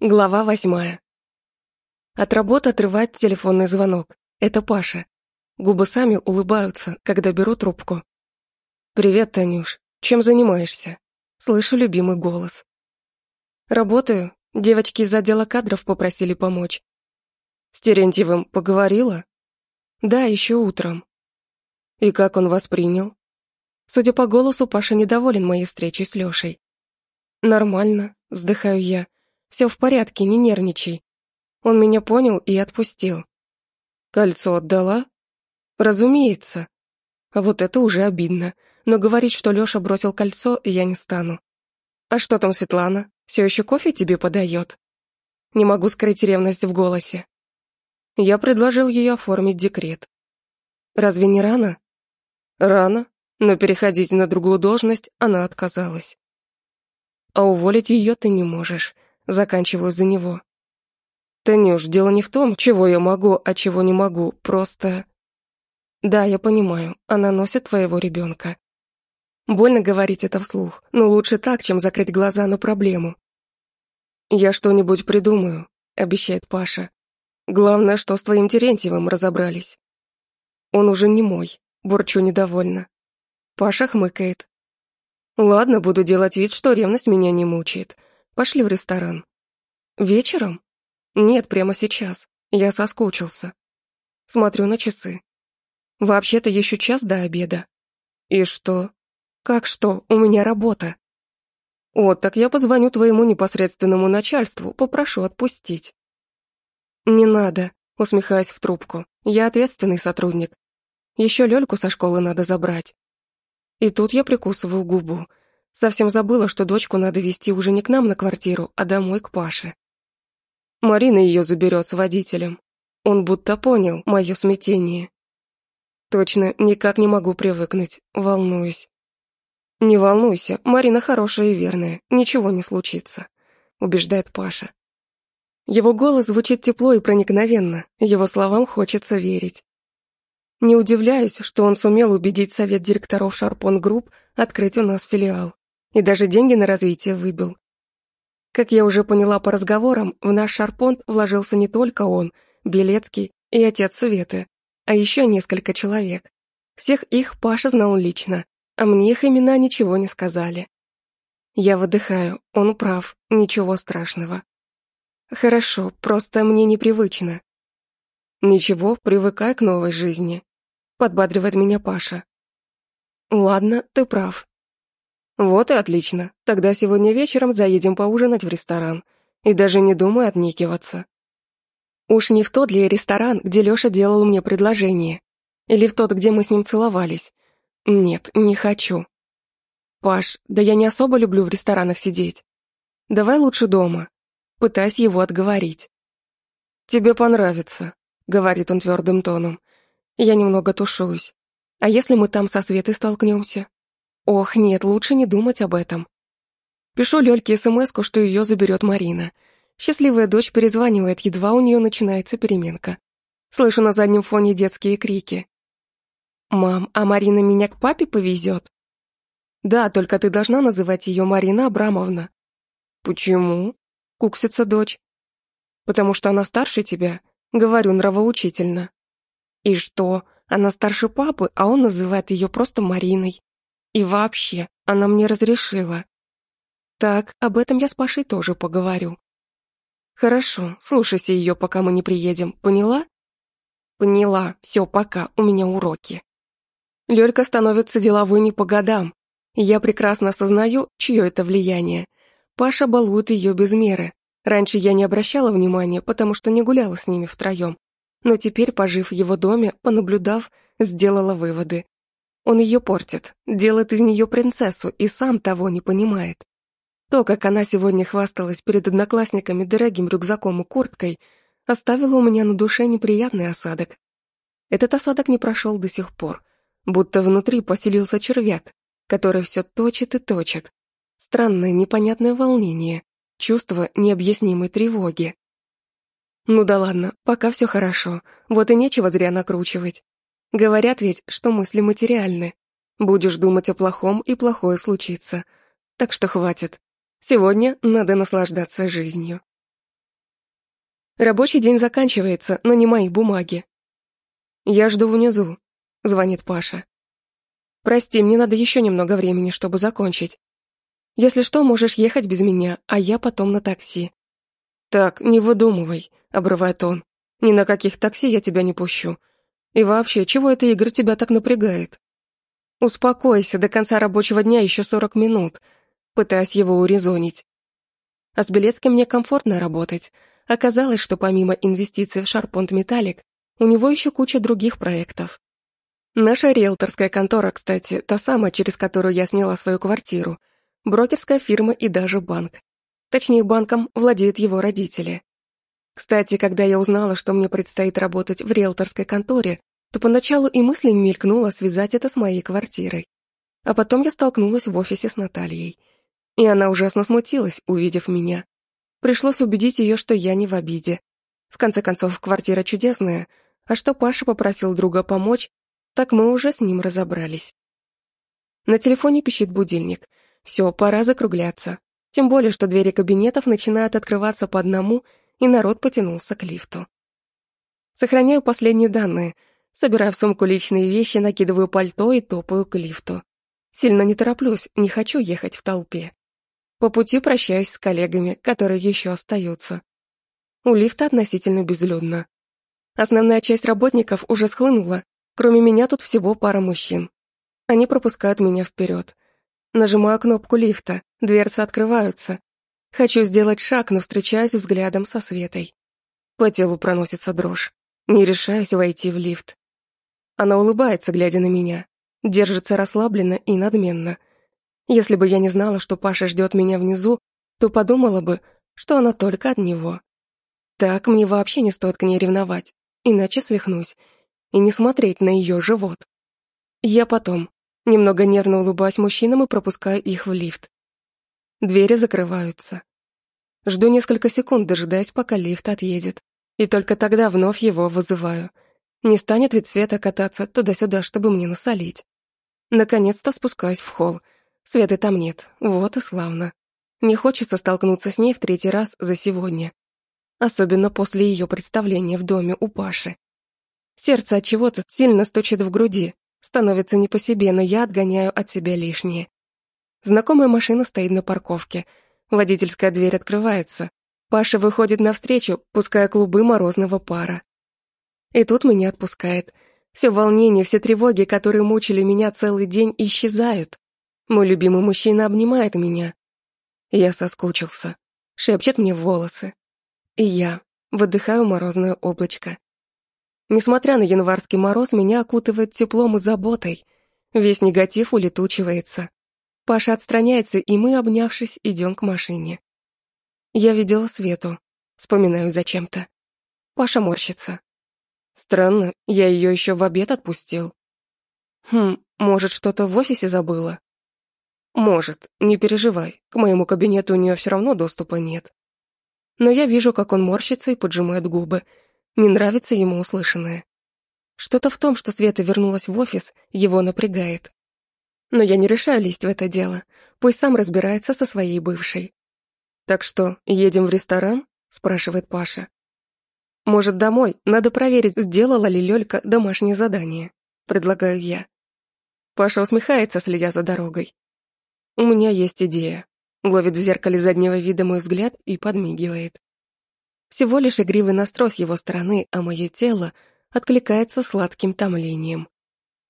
Глава восьмая. От работы отрывает телефонный звонок. Это Паша. Губы сами улыбаются, когда беру трубку. «Привет, Танюш. Чем занимаешься?» Слышу любимый голос. «Работаю. Девочки из отдела кадров попросили помочь». «С Терентьевым поговорила?» «Да, еще утром». «И как он воспринял?» Судя по голосу, Паша недоволен моей встречей с Лешей. «Нормально», — вздыхаю я. Все в порядке, не нервничай. Он меня понял и отпустил. Кольцо отдала? Разумеется. А вот это уже обидно. Но говорить, что Лёша бросил кольцо, я не стану. А что там Светлана? Все еще кофе тебе подает? Не могу скрыть ревность в голосе. Я предложил ей оформить декрет. Разве не рано? Рано, но переходить на другую должность она отказалась. А уволить ее ты не можешь. Заканчиваю за него. Танюш, дело не в том, чего я могу, а чего не могу, просто... Да, я понимаю, она носит твоего ребенка. Больно говорить это вслух, но лучше так, чем закрыть глаза на проблему. Я что-нибудь придумаю, обещает Паша. Главное, что с твоим Терентьевым разобрались. Он уже не мой, бурчу недовольно. Паша хмыкает. Ладно, буду делать вид, что ревность меня не мучает. Пошли в ресторан. Вечером? Нет, прямо сейчас. Я соскучился. Смотрю на часы. Вообще-то еще час до обеда. И что? Как что? У меня работа. Вот, так я позвоню твоему непосредственному начальству, попрошу отпустить. Не надо, усмехаясь в трубку. Я ответственный сотрудник. Еще Лёльку со школы надо забрать. И тут я прикусываю губу. Совсем забыла, что дочку надо везти уже не к нам на квартиру, а домой к Паше. Марина ее заберет с водителем. Он будто понял мое смятение. Точно, никак не могу привыкнуть, волнуюсь. «Не волнуйся, Марина хорошая и верная, ничего не случится», — убеждает Паша. Его голос звучит тепло и проникновенно, его словам хочется верить. Не удивляюсь, что он сумел убедить совет директоров Шарпон Групп открыть у нас филиал и даже деньги на развитие выбил. Как я уже поняла по разговорам, в наш шарпонт вложился не только он, Белецкий и отец Светы, а еще несколько человек. Всех их Паша знал лично, а мне их имена ничего не сказали. Я выдыхаю, он прав, ничего страшного. Хорошо, просто мне непривычно. Ничего, привыкай к новой жизни. Подбадривает меня Паша. Ладно, ты прав. «Вот и отлично. Тогда сегодня вечером заедем поужинать в ресторан. И даже не думай отникиваться». Уж не в тот ли ресторан, где Лёша делал мне предложение? Или в тот, где мы с ним целовались? Нет, не хочу. Паш, да я не особо люблю в ресторанах сидеть. Давай лучше дома. Пытаюсь его отговорить. «Тебе понравится», — говорит он твердым тоном. Я немного тушуюсь. А если мы там со Светой столкнемся? Ох, нет, лучше не думать об этом. Пишу Лёльке смс что ее заберет Марина. Счастливая дочь перезванивает, едва у нее начинается переменка. Слышу на заднем фоне детские крики. «Мам, а Марина меня к папе повезет?» «Да, только ты должна называть ее Марина Абрамовна». «Почему?» — куксится дочь. «Потому что она старше тебя», — говорю нравоучительно. «И что? Она старше папы, а он называет ее просто Мариной. И вообще, она мне разрешила. Так, об этом я с Пашей тоже поговорю. Хорошо, слушайся ее, пока мы не приедем, поняла? Поняла, все, пока, у меня уроки. Лёлька становится деловой не по годам. Я прекрасно осознаю, чье это влияние. Паша балует ее без меры. Раньше я не обращала внимания, потому что не гуляла с ними втроем. Но теперь, пожив в его доме, понаблюдав, сделала выводы. Он ее портит, делает из нее принцессу и сам того не понимает. То, как она сегодня хвасталась перед одноклассниками дорогим рюкзаком и курткой, оставило у меня на душе неприятный осадок. Этот осадок не прошел до сих пор, будто внутри поселился червяк, который все точит и точит. Странное непонятное волнение, чувство необъяснимой тревоги. Ну да ладно, пока все хорошо, вот и нечего зря накручивать. Говорят ведь, что мысли материальны. Будешь думать о плохом, и плохое случится. Так что хватит. Сегодня надо наслаждаться жизнью. Рабочий день заканчивается, но не мои бумаги. Я жду внизу, звонит Паша. Прости, мне надо еще немного времени, чтобы закончить. Если что, можешь ехать без меня, а я потом на такси. Так, не выдумывай, обрывает он. Ни на каких такси я тебя не пущу. И вообще, чего эта игра тебя так напрягает? Успокойся, до конца рабочего дня еще сорок минут. Пытаясь его урезонить. А с Белецким мне комфортно работать. Оказалось, что помимо инвестиций в Шарпонт Металлик, у него еще куча других проектов. Наша риэлторская контора, кстати, та самая, через которую я сняла свою квартиру, брокерская фирма и даже банк. Точнее, банком владеют его родители. Кстати, когда я узнала, что мне предстоит работать в риэлторской конторе, то поначалу и мысли мелькнуло связать это с моей квартирой. А потом я столкнулась в офисе с Натальей. И она ужасно смутилась, увидев меня. Пришлось убедить ее, что я не в обиде. В конце концов, квартира чудесная, а что Паша попросил друга помочь, так мы уже с ним разобрались. На телефоне пищит будильник. Все, пора закругляться. Тем более, что двери кабинетов начинают открываться по одному, и народ потянулся к лифту. Сохраняю последние данные, собираю в сумку личные вещи, накидываю пальто и топаю к лифту. Сильно не тороплюсь, не хочу ехать в толпе. По пути прощаюсь с коллегами, которые еще остаются. У лифта относительно безлюдно. Основная часть работников уже схлынула, кроме меня тут всего пара мужчин. Они пропускают меня вперед. Нажимаю кнопку лифта, дверцы открываются. Хочу сделать шаг, но встречаюсь взглядом со Светой. По телу проносится дрожь. Не решаюсь войти в лифт. Она улыбается, глядя на меня. Держится расслабленно и надменно. Если бы я не знала, что Паша ждет меня внизу, то подумала бы, что она только от него. Так мне вообще не стоит к ней ревновать, иначе свихнусь. И не смотреть на ее живот. Я потом. Немного нервно улыбаюсь мужчинам и пропускаю их в лифт. Двери закрываются. Жду несколько секунд, дожидаясь, пока лифт отъедет. И только тогда вновь его вызываю. Не станет ведь Света кататься туда-сюда, чтобы мне насолить. Наконец-то спускаюсь в холл. Светы там нет, вот и славно. Не хочется столкнуться с ней в третий раз за сегодня. Особенно после ее представления в доме у Паши. Сердце от чего-то сильно стучит в груди, становится не по себе, но я отгоняю от себя лишнее. Знакомая машина стоит на парковке. Водительская дверь открывается. Паша выходит навстречу, пуская клубы морозного пара. И тут меня отпускает. Все волнение, все тревоги, которые мучили меня целый день, исчезают. Мой любимый мужчина обнимает меня. Я соскучился. Шепчет мне в волосы. И я выдыхаю морозное облачко. Несмотря на январский мороз, меня окутывает теплом и заботой. Весь негатив улетучивается. Паша отстраняется, и мы, обнявшись, идем к машине. Я видела Свету. Вспоминаю зачем-то. Паша морщится. Странно, я ее еще в обед отпустил. Хм, может, что-то в офисе забыла? Может, не переживай, к моему кабинету у нее все равно доступа нет. Но я вижу, как он морщится и поджимает губы. Не нравится ему услышанное. Что-то в том, что Света вернулась в офис, его напрягает. Но я не решаю лезть в это дело. Пусть сам разбирается со своей бывшей. «Так что, едем в ресторан?» – спрашивает Паша. «Может, домой? Надо проверить, сделала ли Лёлька домашнее задание», – предлагаю я. Паша усмехается, следя за дорогой. «У меня есть идея», — ловит в зеркале заднего вида мой взгляд и подмигивает. Всего лишь игривый настрой с его стороны, а мое тело откликается сладким томлением.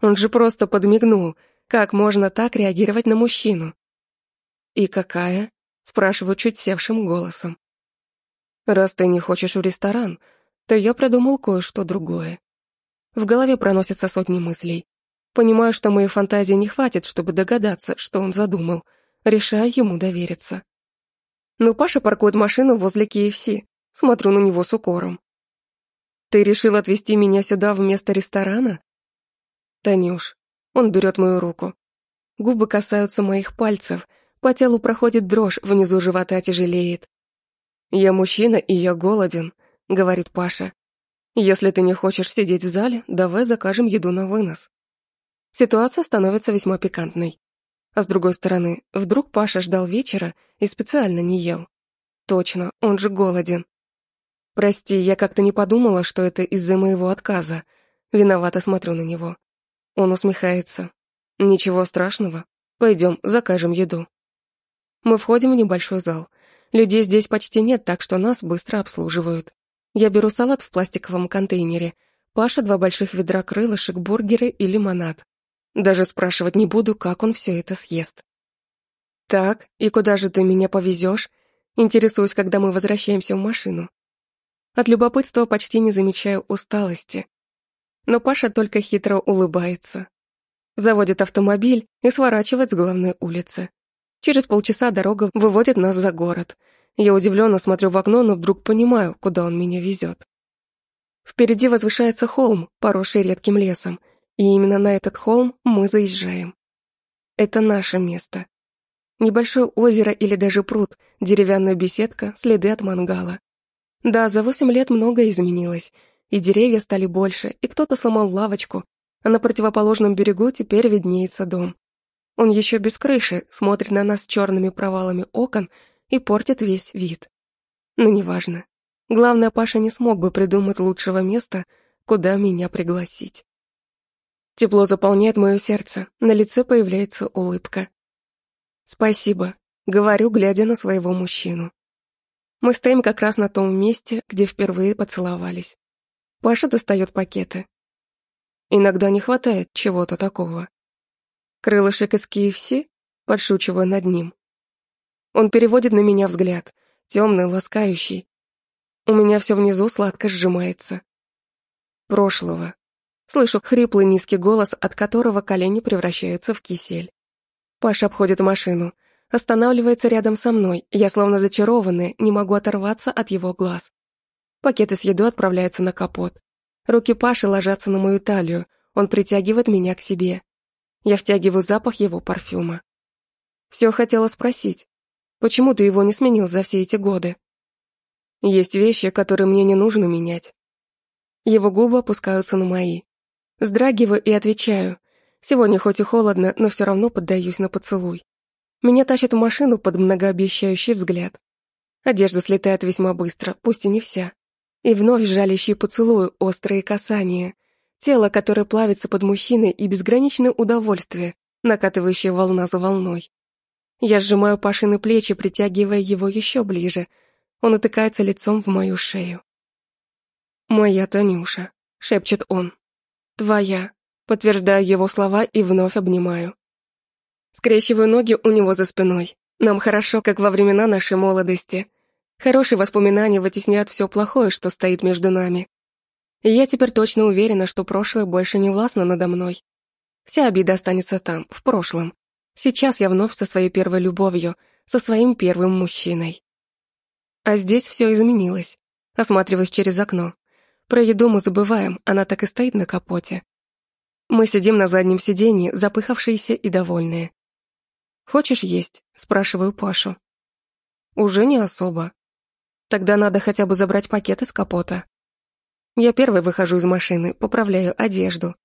Он же просто подмигнул. Как можно так реагировать на мужчину? «И какая?» — спрашиваю чуть севшим голосом. «Раз ты не хочешь в ресторан, то я придумал кое-что другое». В голове проносятся сотни мыслей. Понимаю, что моей фантазии не хватит, чтобы догадаться, что он задумал. Решаю ему довериться. Но Паша паркует машину возле KFC. Смотрю на него с укором. «Ты решил отвезти меня сюда вместо ресторана?» «Танюш». Он берет мою руку. Губы касаются моих пальцев, по телу проходит дрожь, внизу живота тяжелеет. «Я мужчина, и я голоден», — говорит Паша. «Если ты не хочешь сидеть в зале, давай закажем еду на вынос». Ситуация становится весьма пикантной. А с другой стороны, вдруг Паша ждал вечера и специально не ел. Точно, он же голоден. Прости, я как-то не подумала, что это из-за моего отказа. Виновато смотрю на него. Он усмехается. Ничего страшного. Пойдем, закажем еду. Мы входим в небольшой зал. Людей здесь почти нет, так что нас быстро обслуживают. Я беру салат в пластиковом контейнере. Паша два больших ведра крылышек, бургеры и лимонад. Даже спрашивать не буду, как он все это съест. «Так, и куда же ты меня повезешь?» Интересуюсь, когда мы возвращаемся в машину. От любопытства почти не замечаю усталости. Но Паша только хитро улыбается. Заводит автомобиль и сворачивает с главной улицы. Через полчаса дорога выводит нас за город. Я удивленно смотрю в окно, но вдруг понимаю, куда он меня везет. Впереди возвышается холм, поросший редким лесом, и именно на этот холм мы заезжаем. Это наше место. Небольшое озеро или даже пруд, деревянная беседка, следы от мангала. Да, за восемь лет многое изменилось, и деревья стали больше, и кто-то сломал лавочку, а на противоположном берегу теперь виднеется дом. Он еще без крыши, смотрит на нас черными провалами окон и портит весь вид. Но неважно. Главное, Паша не смог бы придумать лучшего места, куда меня пригласить. Тепло заполняет мое сердце, на лице появляется улыбка. «Спасибо», — говорю, глядя на своего мужчину. Мы стоим как раз на том месте, где впервые поцеловались. Паша достает пакеты. Иногда не хватает чего-то такого. Крылышек из KFC, подшучивая над ним. Он переводит на меня взгляд, темный, ласкающий. У меня все внизу сладко сжимается. Прошлого. Слышу хриплый низкий голос, от которого колени превращаются в кисель. Паша обходит машину, останавливается рядом со мной. Я, словно зачарованная, не могу оторваться от его глаз. Пакеты с едой отправляются на капот. Руки Паши ложатся на мою талию. Он притягивает меня к себе. Я втягиваю запах его парфюма. Все хотела спросить. Почему ты его не сменил за все эти годы? Есть вещи, которые мне не нужно менять. Его губы опускаются на мои. Вздрагиваю и отвечаю. Сегодня хоть и холодно, но все равно поддаюсь на поцелуй. Меня тащат в машину под многообещающий взгляд. Одежда слетает весьма быстро, пусть и не вся. И вновь жалящий поцелуй, острые касания. Тело, которое плавится под мужчиной, и безграничное удовольствие, накатывающее волна за волной. Я сжимаю Пашины плечи, притягивая его еще ближе. Он утыкается лицом в мою шею. «Моя Танюша», — шепчет он. «Твоя», Подтверждаю его слова и вновь обнимаю. Скрещиваю ноги у него за спиной. Нам хорошо, как во времена нашей молодости. Хорошие воспоминания вытесняют все плохое, что стоит между нами. И я теперь точно уверена, что прошлое больше не властно надо мной. Вся обида останется там, в прошлом. Сейчас я вновь со своей первой любовью, со своим первым мужчиной. А здесь все изменилось. Осматриваясь через окно. Про еду мы забываем, она так и стоит на капоте. Мы сидим на заднем сиденье, запыхавшиеся и довольные. «Хочешь есть?» — спрашиваю Пашу. «Уже не особо. Тогда надо хотя бы забрать пакет из капота». Я первой выхожу из машины, поправляю одежду.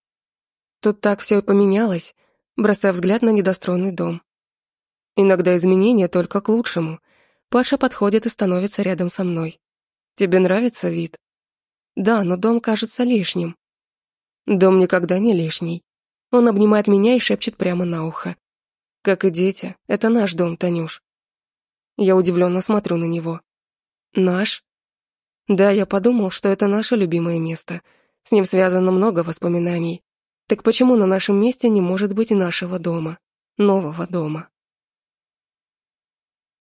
Тут так все и поменялось, бросая взгляд на недостроенный дом. Иногда изменения только к лучшему. Паша подходит и становится рядом со мной. «Тебе нравится вид?» «Да, но дом кажется лишним. Дом никогда не лишний. Он обнимает меня и шепчет прямо на ухо. Как и дети, это наш дом, Танюш. Я удивленно смотрю на него. Наш? Да, я подумал, что это наше любимое место. С ним связано много воспоминаний. Так почему на нашем месте не может быть нашего дома? Нового дома?